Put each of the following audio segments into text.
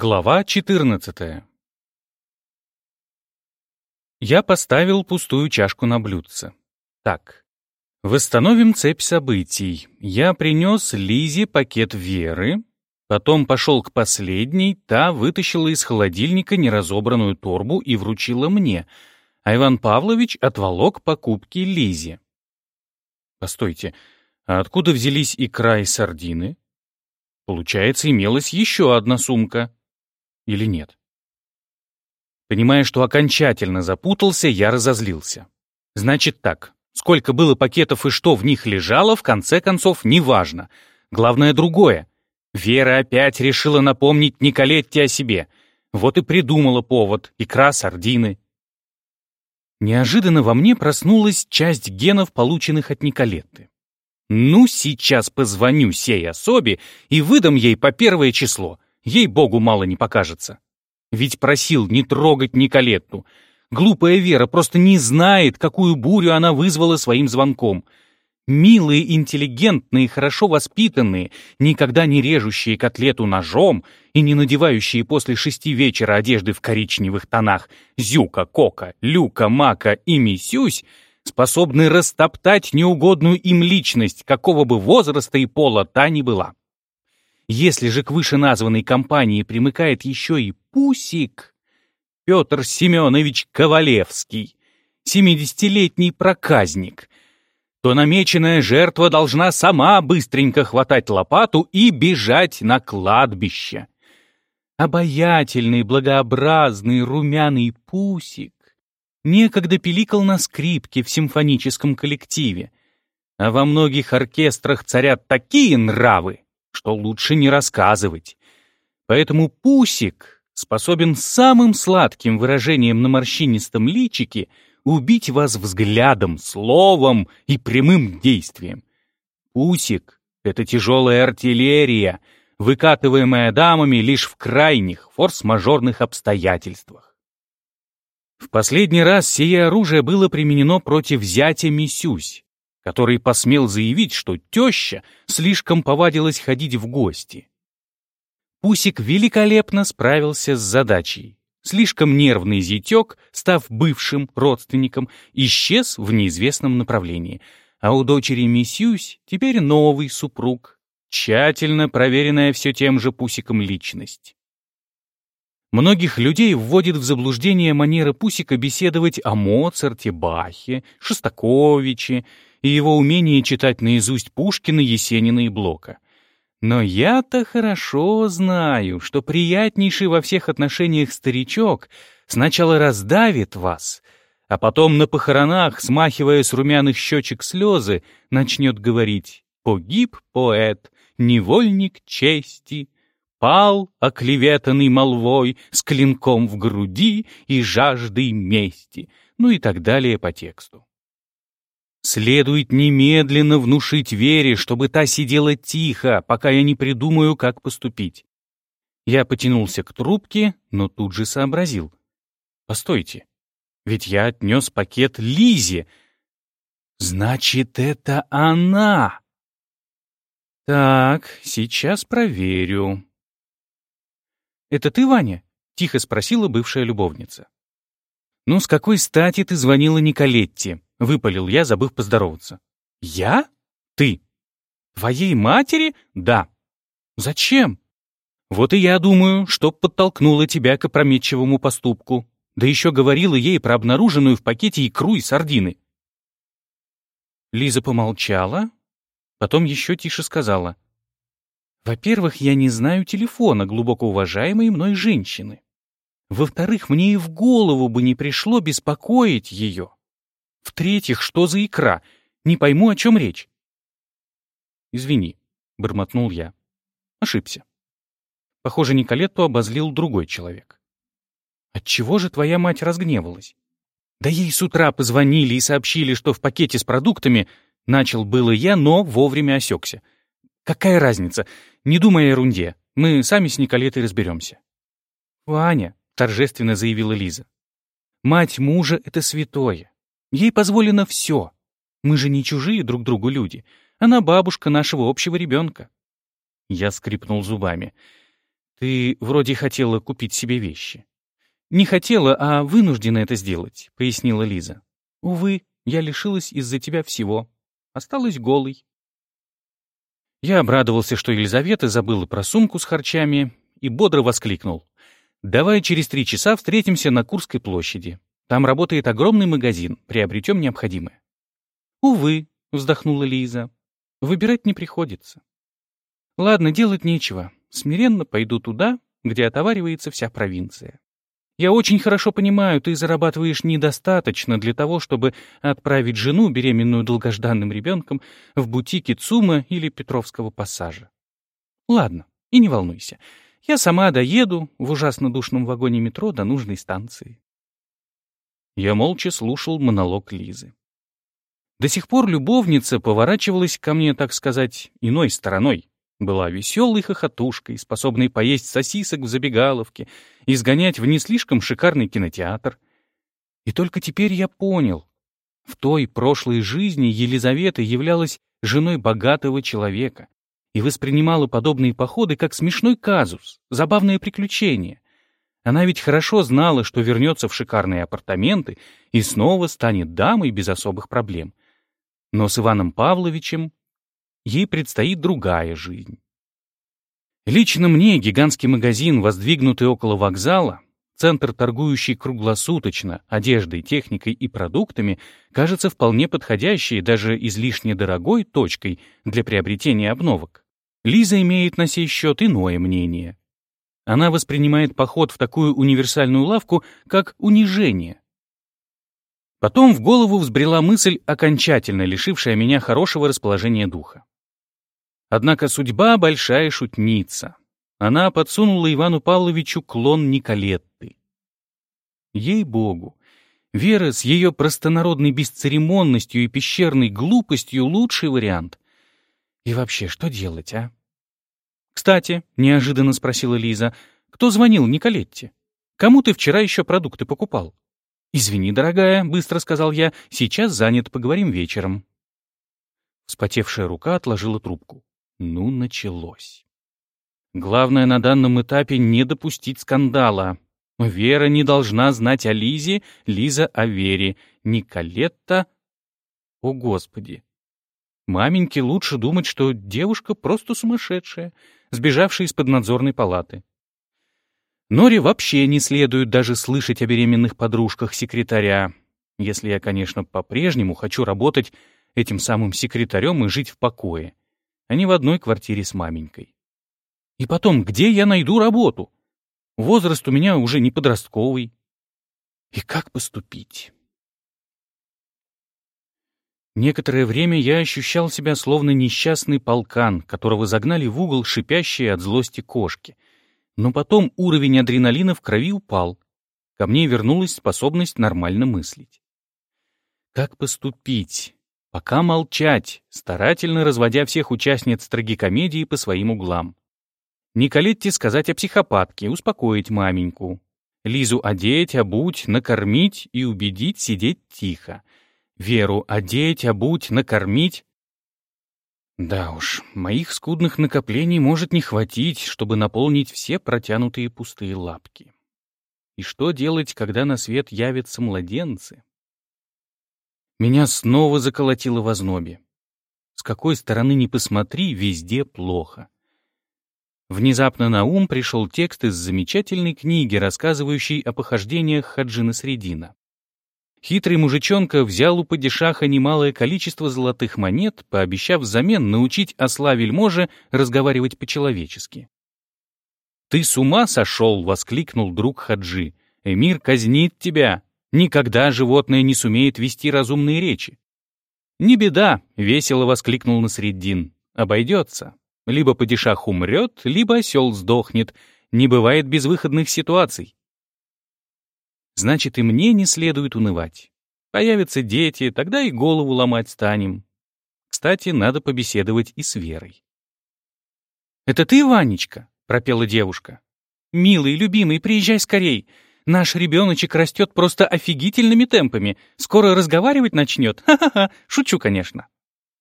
Глава 14 Я поставил пустую чашку на блюдце. Так, восстановим цепь событий. Я принес Лизе пакет Веры, потом пошел к последней, та вытащила из холодильника неразобранную торбу и вручила мне, а Иван Павлович отволок покупки Лизе. Постойте, а откуда взялись икра и сардины? Получается, имелась еще одна сумка или нет. Понимая, что окончательно запутался, я разозлился. Значит так, сколько было пакетов и что в них лежало, в конце концов, неважно. Главное другое. Вера опять решила напомнить Николетте о себе. Вот и придумала повод — икра сардины. Неожиданно во мне проснулась часть генов, полученных от Николетты. Ну, сейчас позвоню сей особе и выдам ей по первое число — Ей-богу, мало не покажется. Ведь просил не трогать Николетту. Глупая Вера просто не знает, какую бурю она вызвала своим звонком. Милые, интеллигентные, хорошо воспитанные, никогда не режущие котлету ножом и не надевающие после шести вечера одежды в коричневых тонах Зюка, Кока, Люка, Мака и Мисюсь способны растоптать неугодную им личность, какого бы возраста и пола та ни была. Если же к вышеназванной компании примыкает еще и Пусик, Петр Семенович Ковалевский, 70-летний проказник, то намеченная жертва должна сама быстренько хватать лопату и бежать на кладбище. Обаятельный, благообразный, румяный Пусик некогда пиликал на скрипке в симфоническом коллективе, а во многих оркестрах царят такие нравы, что лучше не рассказывать. Поэтому Пусик способен самым сладким выражением на морщинистом личике убить вас взглядом, словом и прямым действием. Пусик — это тяжелая артиллерия, выкатываемая дамами лишь в крайних форс-мажорных обстоятельствах. В последний раз сие оружие было применено против зятя Мисюсь, который посмел заявить, что теща слишком повадилась ходить в гости. Пусик великолепно справился с задачей. Слишком нервный зятек, став бывшим родственником, исчез в неизвестном направлении, а у дочери Мисюсь теперь новый супруг, тщательно проверенная все тем же Пусиком личность. Многих людей вводит в заблуждение манера Пусика беседовать о Моцарте, Бахе, Шостаковиче и его умение читать наизусть Пушкина, Есенина и Блока. Но я-то хорошо знаю, что приятнейший во всех отношениях старичок сначала раздавит вас, а потом на похоронах, смахивая с румяных щечек слезы, начнет говорить «Погиб поэт, невольник чести, пал, оклеветанный молвой, с клинком в груди и жаждой мести», ну и так далее по тексту. Следует немедленно внушить Вере, чтобы та сидела тихо, пока я не придумаю, как поступить. Я потянулся к трубке, но тут же сообразил. Постойте, ведь я отнес пакет Лизе. Значит, это она. Так, сейчас проверю. «Это ты, Ваня?» — тихо спросила бывшая любовница. «Ну, с какой стати ты звонила Николетте?» — выпалил я, забыв поздороваться. «Я? Ты? Твоей матери? Да. Зачем?» «Вот и я думаю, что подтолкнуло тебя к опрометчивому поступку. Да еще говорила ей про обнаруженную в пакете икру и сардины». Лиза помолчала, потом еще тише сказала. «Во-первых, я не знаю телефона глубоко уважаемой мной женщины. Во-вторых, мне и в голову бы не пришло беспокоить ее. В-третьих, что за икра? Не пойму, о чем речь. «Извини», — бормотнул я. Ошибся. Похоже, Николетту обозлил другой человек. «Отчего же твоя мать разгневалась?» «Да ей с утра позвонили и сообщили, что в пакете с продуктами...» Начал было я, но вовремя осекся. «Какая разница? Не думай о ерунде. Мы сами с Николетой разберемся». «Ваня, торжественно заявила Лиза. «Мать мужа — это святое. Ей позволено все. Мы же не чужие друг другу люди. Она бабушка нашего общего ребенка». Я скрипнул зубами. Ты вроде хотела купить себе вещи. Не хотела, а вынуждена это сделать, пояснила Лиза. Увы, я лишилась из-за тебя всего. Осталась голой. Я обрадовался, что Елизавета забыла про сумку с харчами и бодро воскликнул. «Давай через три часа встретимся на Курской площади. Там работает огромный магазин, приобретем необходимое». «Увы», — вздохнула Лиза, — «выбирать не приходится». «Ладно, делать нечего. Смиренно пойду туда, где отоваривается вся провинция. Я очень хорошо понимаю, ты зарабатываешь недостаточно для того, чтобы отправить жену, беременную долгожданным ребенком, в бутики ЦУМа или Петровского пассажа. Ладно, и не волнуйся. Я сама доеду в ужасно душном вагоне метро до нужной станции. Я молча слушал монолог Лизы. До сих пор любовница поворачивалась ко мне, так сказать, иной стороной. Была веселой хохотушкой, способной поесть сосисок в забегаловке и сгонять в не слишком шикарный кинотеатр. И только теперь я понял. В той прошлой жизни Елизавета являлась женой богатого человека и воспринимала подобные походы как смешной казус, забавное приключение. Она ведь хорошо знала, что вернется в шикарные апартаменты и снова станет дамой без особых проблем. Но с Иваном Павловичем ей предстоит другая жизнь. Лично мне гигантский магазин, воздвигнутый около вокзала, центр, торгующий круглосуточно одеждой, техникой и продуктами, кажется вполне подходящей, даже излишне дорогой точкой для приобретения обновок. Лиза имеет на сей счет иное мнение. Она воспринимает поход в такую универсальную лавку как унижение. Потом в голову взбрела мысль, окончательно лишившая меня хорошего расположения духа. Однако судьба — большая шутница. Она подсунула Ивану Павловичу клон Николетты. Ей-богу, Вера с ее простонародной бесцеремонностью и пещерной глупостью — лучший вариант. И вообще, что делать, а? «Кстати», — неожиданно спросила Лиза, — «кто звонил Николетте? Кому ты вчера еще продукты покупал?» «Извини, дорогая», — быстро сказал я, — «сейчас занят, поговорим вечером». Вспотевшая рука отложила трубку. Ну, началось. Главное на данном этапе не допустить скандала. Вера не должна знать о Лизе, Лиза о Вере, Николетта... О, Господи! Маменьке лучше думать, что девушка просто сумасшедшая, сбежавшая из-под надзорной палаты. Норе вообще не следует даже слышать о беременных подружках секретаря, если я, конечно, по-прежнему хочу работать этим самым секретарем и жить в покое а не в одной квартире с маменькой. И потом, где я найду работу? Возраст у меня уже не подростковый. И как поступить? Некоторое время я ощущал себя словно несчастный полкан, которого загнали в угол шипящие от злости кошки. Но потом уровень адреналина в крови упал. Ко мне вернулась способность нормально мыслить. Как поступить? Пока молчать, старательно разводя всех участниц трагикомедии по своим углам. Николетте сказать о психопатке, успокоить маменьку. Лизу одеть, обуть, накормить и убедить сидеть тихо. Веру одеть, обуть, накормить. Да уж, моих скудных накоплений может не хватить, чтобы наполнить все протянутые пустые лапки. И что делать, когда на свет явятся младенцы? Меня снова заколотило в ознобе. С какой стороны ни посмотри, везде плохо. Внезапно на ум пришел текст из замечательной книги, рассказывающей о похождениях Хаджина Средина. Хитрый мужичонка взял у падишаха немалое количество золотых монет, пообещав взамен научить осла-вельможи разговаривать по-человечески. «Ты с ума сошел!» — воскликнул друг Хаджи. «Эмир казнит тебя! Никогда животное не сумеет вести разумные речи. «Не беда», — весело воскликнул Насреддин. «Обойдется. Либо падишах умрет, либо осел сдохнет. Не бывает безвыходных ситуаций». Значит, и мне не следует унывать. Появятся дети, тогда и голову ломать станем. Кстати, надо побеседовать и с Верой. «Это ты, Ванечка?» — пропела девушка. «Милый, любимый, приезжай скорей. Наш ребеночек растет просто офигительными темпами. Скоро разговаривать начнет. Ха-ха-ха. Шучу, конечно.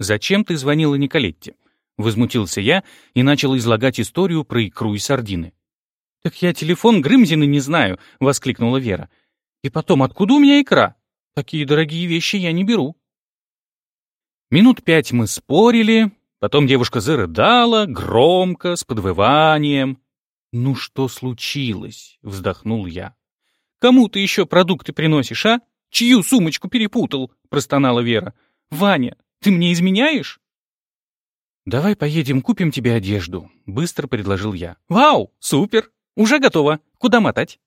Зачем ты звонила Николетте? Возмутился я и начал излагать историю про икру и сардины. «Так я телефон Грымзины не знаю», — воскликнула Вера. «И потом, откуда у меня икра? Такие дорогие вещи я не беру». Минут пять мы спорили, потом девушка зарыдала, громко, с подвыванием. «Ну что случилось?» — вздохнул я. «Кому ты еще продукты приносишь, а? Чью сумочку перепутал?» — простонала Вера. «Ваня, ты мне изменяешь?» «Давай поедем, купим тебе одежду», — быстро предложил я. «Вау, супер! Уже готово. Куда мотать?»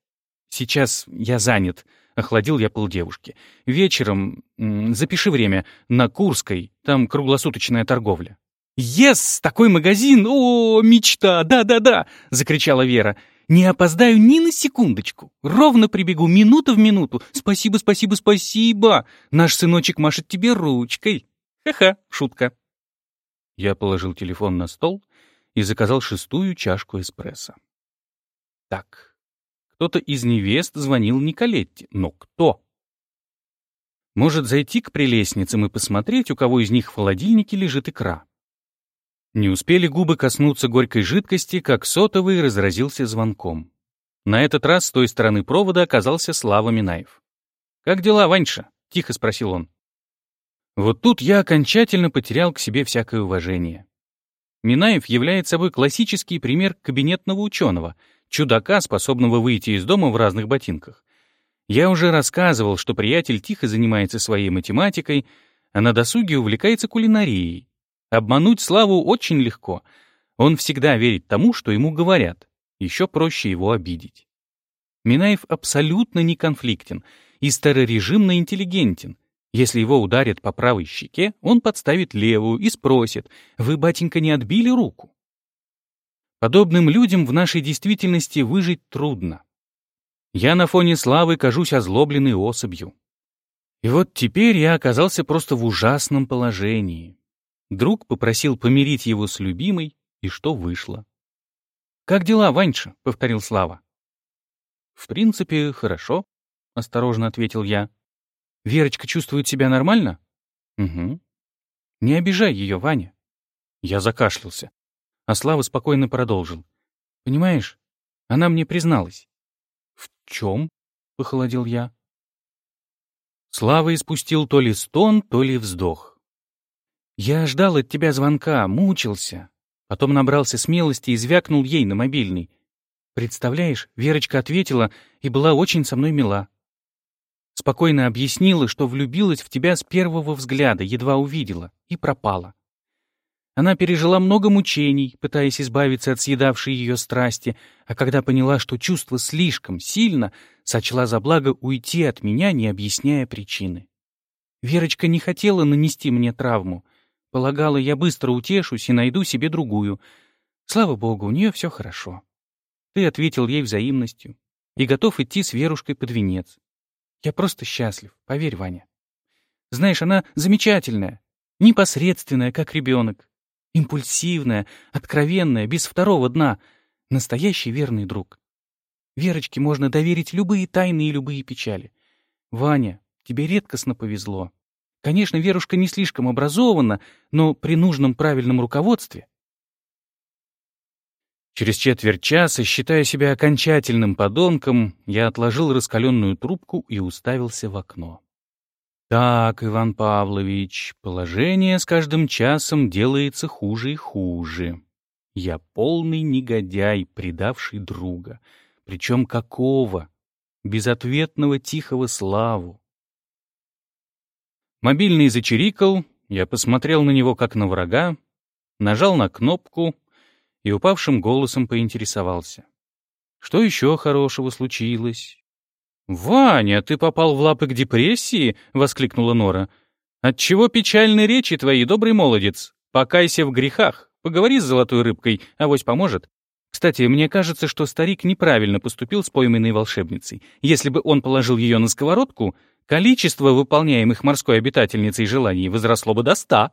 «Сейчас я занят», — охладил я пол девушки. «Вечером, запиши время, на Курской, там круглосуточная торговля». «Ес! Такой магазин! О, мечта! Да-да-да!» — закричала Вера. «Не опоздаю ни на секундочку. Ровно прибегу, минута в минуту. Спасибо, спасибо, спасибо! Наш сыночек машет тебе ручкой. Ха-ха, шутка». Я положил телефон на стол и заказал шестую чашку эспрессо. Так, кто-то из невест звонил Николетте, но кто? Может, зайти к прелестницам и посмотреть, у кого из них в холодильнике лежит икра? Не успели губы коснуться горькой жидкости, как сотовый разразился звонком. На этот раз с той стороны провода оказался Слава Минаев. «Как дела, Ваньша?» — тихо спросил он. Вот тут я окончательно потерял к себе всякое уважение. Минаев является собой классический пример кабинетного ученого, чудака, способного выйти из дома в разных ботинках. Я уже рассказывал, что приятель тихо занимается своей математикой, а на досуге увлекается кулинарией. Обмануть Славу очень легко. Он всегда верит тому, что ему говорят. Еще проще его обидеть. Минаев абсолютно не конфликтен и старорежимно интеллигентен. Если его ударят по правой щеке, он подставит левую и спросит, «Вы, батенька, не отбили руку?» Подобным людям в нашей действительности выжить трудно. Я на фоне славы кажусь озлобленной особью. И вот теперь я оказался просто в ужасном положении. Друг попросил помирить его с любимой, и что вышло. «Как дела, Ваньша?» — повторил Слава. «В принципе, хорошо», — осторожно ответил я. «Верочка чувствует себя нормально?» «Угу». «Не обижай ее, Ваня». Я закашлялся, а Слава спокойно продолжил. «Понимаешь, она мне призналась». «В чем?» — похолодел я. Слава испустил то ли стон, то ли вздох. Я ждал от тебя звонка, мучился. Потом набрался смелости и звякнул ей на мобильный. Представляешь, Верочка ответила и была очень со мной мила. Спокойно объяснила, что влюбилась в тебя с первого взгляда, едва увидела, и пропала. Она пережила много мучений, пытаясь избавиться от съедавшей ее страсти, а когда поняла, что чувство слишком сильно, сочла за благо уйти от меня, не объясняя причины. Верочка не хотела нанести мне травму, Полагала, я быстро утешусь и найду себе другую. Слава богу, у нее все хорошо. Ты ответил ей взаимностью и готов идти с Верушкой под венец. Я просто счастлив, поверь, Ваня. Знаешь, она замечательная, непосредственная, как ребенок, импульсивная, откровенная, без второго дна, настоящий верный друг. Верочке можно доверить любые тайны и любые печали. Ваня, тебе редкостно повезло. Конечно, Верушка не слишком образована, но при нужном правильном руководстве. Через четверть часа, считая себя окончательным подонком, я отложил раскаленную трубку и уставился в окно. Так, Иван Павлович, положение с каждым часом делается хуже и хуже. Я полный негодяй, предавший друга. Причем какого? Безответного тихого славу. Мобильный зачирикал, я посмотрел на него как на врага, нажал на кнопку и упавшим голосом поинтересовался. Что еще хорошего случилось? «Ваня, ты попал в лапы к депрессии?» — воскликнула Нора. «Отчего печальны речи твои, добрый молодец? Покайся в грехах, поговори с золотой рыбкой, авось поможет. Кстати, мне кажется, что старик неправильно поступил с пойманной волшебницей. Если бы он положил ее на сковородку, количество выполняемых морской обитательницей желаний возросло бы до ста.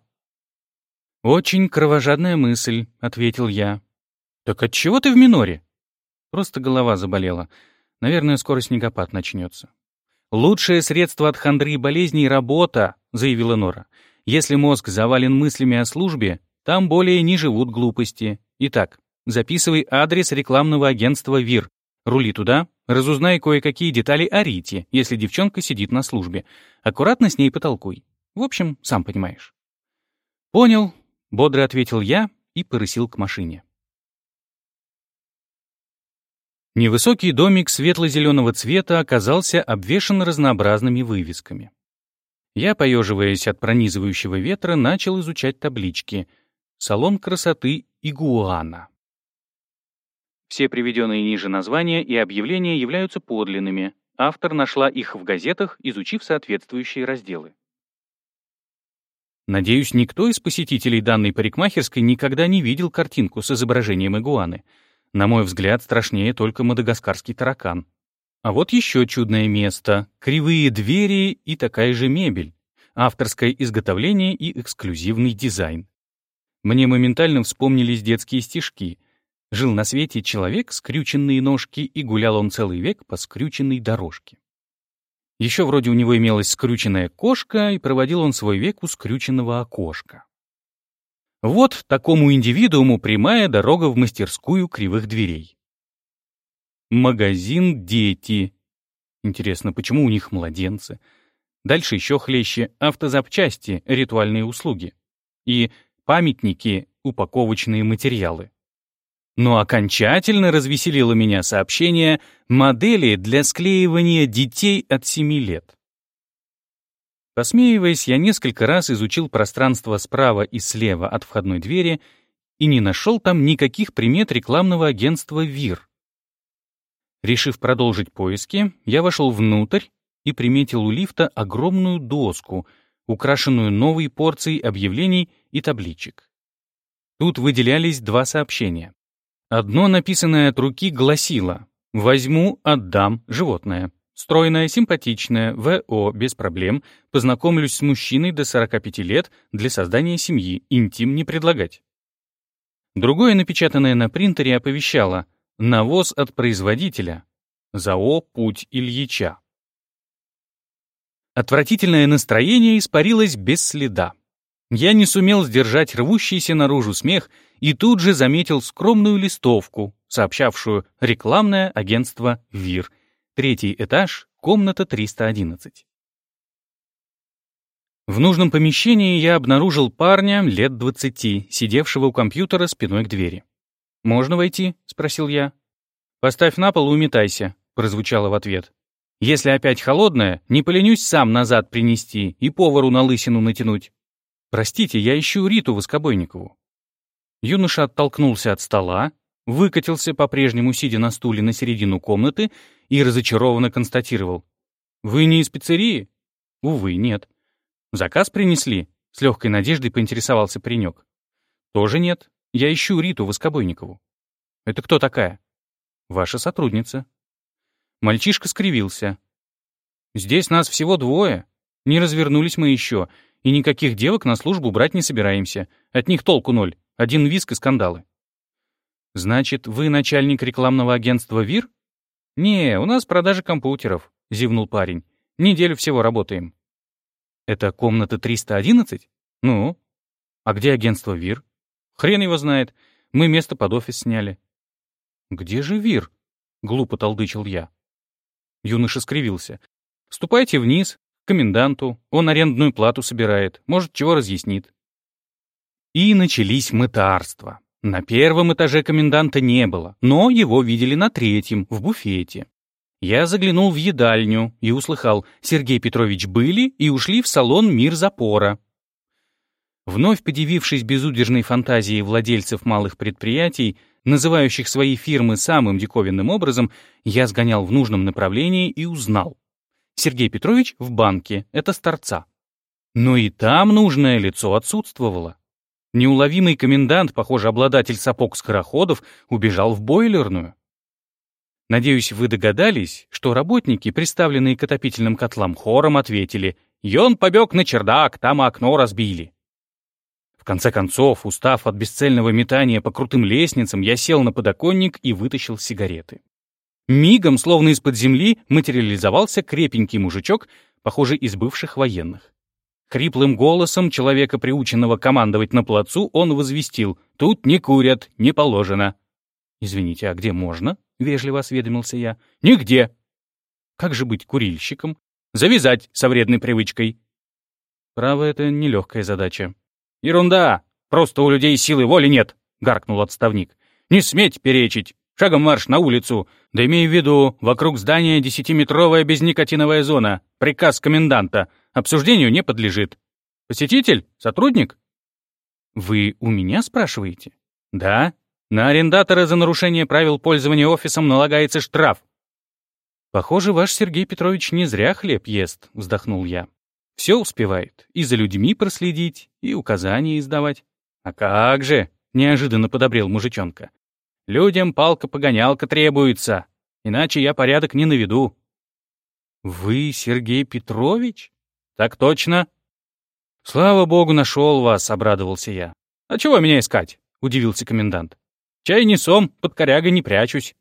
«Очень кровожадная мысль», — ответил я. «Так отчего ты в миноре?» Просто голова заболела. Наверное, скоро снегопад начнется. «Лучшее средство от хандры и болезней — работа», — заявила Нора. «Если мозг завален мыслями о службе, там более не живут глупости. Итак, записывай адрес рекламного агентства ВИР. Рули туда, разузнай кое-какие детали о Рите, если девчонка сидит на службе. Аккуратно с ней потолкуй. В общем, сам понимаешь. «Понял», — бодро ответил я и порысил к машине. Невысокий домик светло-зеленого цвета оказался обвешан разнообразными вывесками. Я, поеживаясь от пронизывающего ветра, начал изучать таблички. «Салон красоты Игуана». Все приведенные ниже названия и объявления являются подлинными. Автор нашла их в газетах, изучив соответствующие разделы. Надеюсь, никто из посетителей данной парикмахерской никогда не видел картинку с изображением игуаны — на мой взгляд, страшнее только мадагаскарский таракан. А вот еще чудное место. Кривые двери и такая же мебель. Авторское изготовление и эксклюзивный дизайн. Мне моментально вспомнились детские стишки. Жил на свете человек, скрюченные ножки, и гулял он целый век по скрюченной дорожке. Еще вроде у него имелась скрюченная кошка, и проводил он свой век у скрюченного окошка. Вот такому индивидууму прямая дорога в мастерскую кривых дверей. Магазин «Дети». Интересно, почему у них младенцы? Дальше еще хлеще автозапчасти, ритуальные услуги. И памятники, упаковочные материалы. Но окончательно развеселило меня сообщение «Модели для склеивания детей от 7 лет». Посмеиваясь, я несколько раз изучил пространство справа и слева от входной двери и не нашел там никаких примет рекламного агентства ВИР. Решив продолжить поиски, я вошел внутрь и приметил у лифта огромную доску, украшенную новой порцией объявлений и табличек. Тут выделялись два сообщения. Одно, написанное от руки, гласило «Возьму, отдам животное». Стройная, симпатичная, ВО, без проблем. Познакомлюсь с мужчиной до 45 лет для создания семьи. Интим не предлагать. Другое, напечатанное на принтере, оповещало «Навоз от производителя». ЗАО «Путь Ильича». Отвратительное настроение испарилось без следа. Я не сумел сдержать рвущийся наружу смех и тут же заметил скромную листовку, сообщавшую рекламное агентство «ВИР», Третий этаж, комната 311. В нужном помещении я обнаружил парня лет 20, сидевшего у компьютера спиной к двери. «Можно войти?» — спросил я. «Поставь на пол и уметайся», — прозвучало в ответ. «Если опять холодная, не поленюсь сам назад принести и повару на лысину натянуть. Простите, я ищу Риту Воскобойникову». Юноша оттолкнулся от стола, выкатился, по-прежнему сидя на стуле на середину комнаты, и разочарованно констатировал. «Вы не из пиццерии?» «Увы, нет». «Заказ принесли?» — с легкой надеждой поинтересовался паренек. «Тоже нет. Я ищу Риту Воскобойникову». «Это кто такая?» «Ваша сотрудница». Мальчишка скривился. «Здесь нас всего двое. Не развернулись мы еще, и никаких девок на службу брать не собираемся. От них толку ноль. Один виск и скандалы». «Значит, вы начальник рекламного агентства ВИР?» «Не, у нас продажа компьютеров», — зевнул парень. «Неделю всего работаем». «Это комната 311?» «Ну?» «А где агентство ВИР?» «Хрен его знает. Мы место под офис сняли». «Где же ВИР?» — глупо толдычил я. Юноша скривился. «Ступайте вниз, к коменданту. Он арендную плату собирает. Может, чего разъяснит». И начались мытарства. На первом этаже коменданта не было, но его видели на третьем, в буфете. Я заглянул в едальню и услыхал, Сергей Петрович были и ушли в салон «Мир запора». Вновь подивившись безудержной фантазией владельцев малых предприятий, называющих свои фирмы самым диковинным образом, я сгонял в нужном направлении и узнал. Сергей Петрович в банке, это старца. Но и там нужное лицо отсутствовало. Неуловимый комендант, похоже, обладатель сапог-скороходов, убежал в бойлерную. Надеюсь, вы догадались, что работники, представленные к отопительным котлам хором, ответили «Ён побег на чердак, там окно разбили». В конце концов, устав от бесцельного метания по крутым лестницам, я сел на подоконник и вытащил сигареты. Мигом, словно из-под земли, материализовался крепенький мужичок, похожий из бывших военных. Хриплым голосом человека, приученного командовать на плацу, он возвестил «Тут не курят, не положено». «Извините, а где можно?» — вежливо осведомился я. «Нигде». «Как же быть курильщиком?» «Завязать со вредной привычкой». Право, это нелегкая задача. «Ерунда! Просто у людей силы воли нет!» — гаркнул отставник. «Не сметь перечить! Шагом марш на улицу! Да имей в виду, вокруг здания десятиметровая безникотиновая зона. Приказ коменданта. Обсуждению не подлежит. Посетитель? Сотрудник?» «Вы у меня спрашиваете?» «Да. На арендатора за нарушение правил пользования офисом налагается штраф». «Похоже, ваш Сергей Петрович не зря хлеб ест», — вздохнул я. «Все успевает. И за людьми проследить, и указания издавать». «А как же!» — неожиданно подобрел мужичонка. «Людям палка-погонялка требуется, иначе я порядок не наведу». «Вы Сергей Петрович?» «Так точно». «Слава богу, нашел вас», — обрадовался я. «А чего меня искать?» — удивился комендант. «Чай несом, под корягой не прячусь».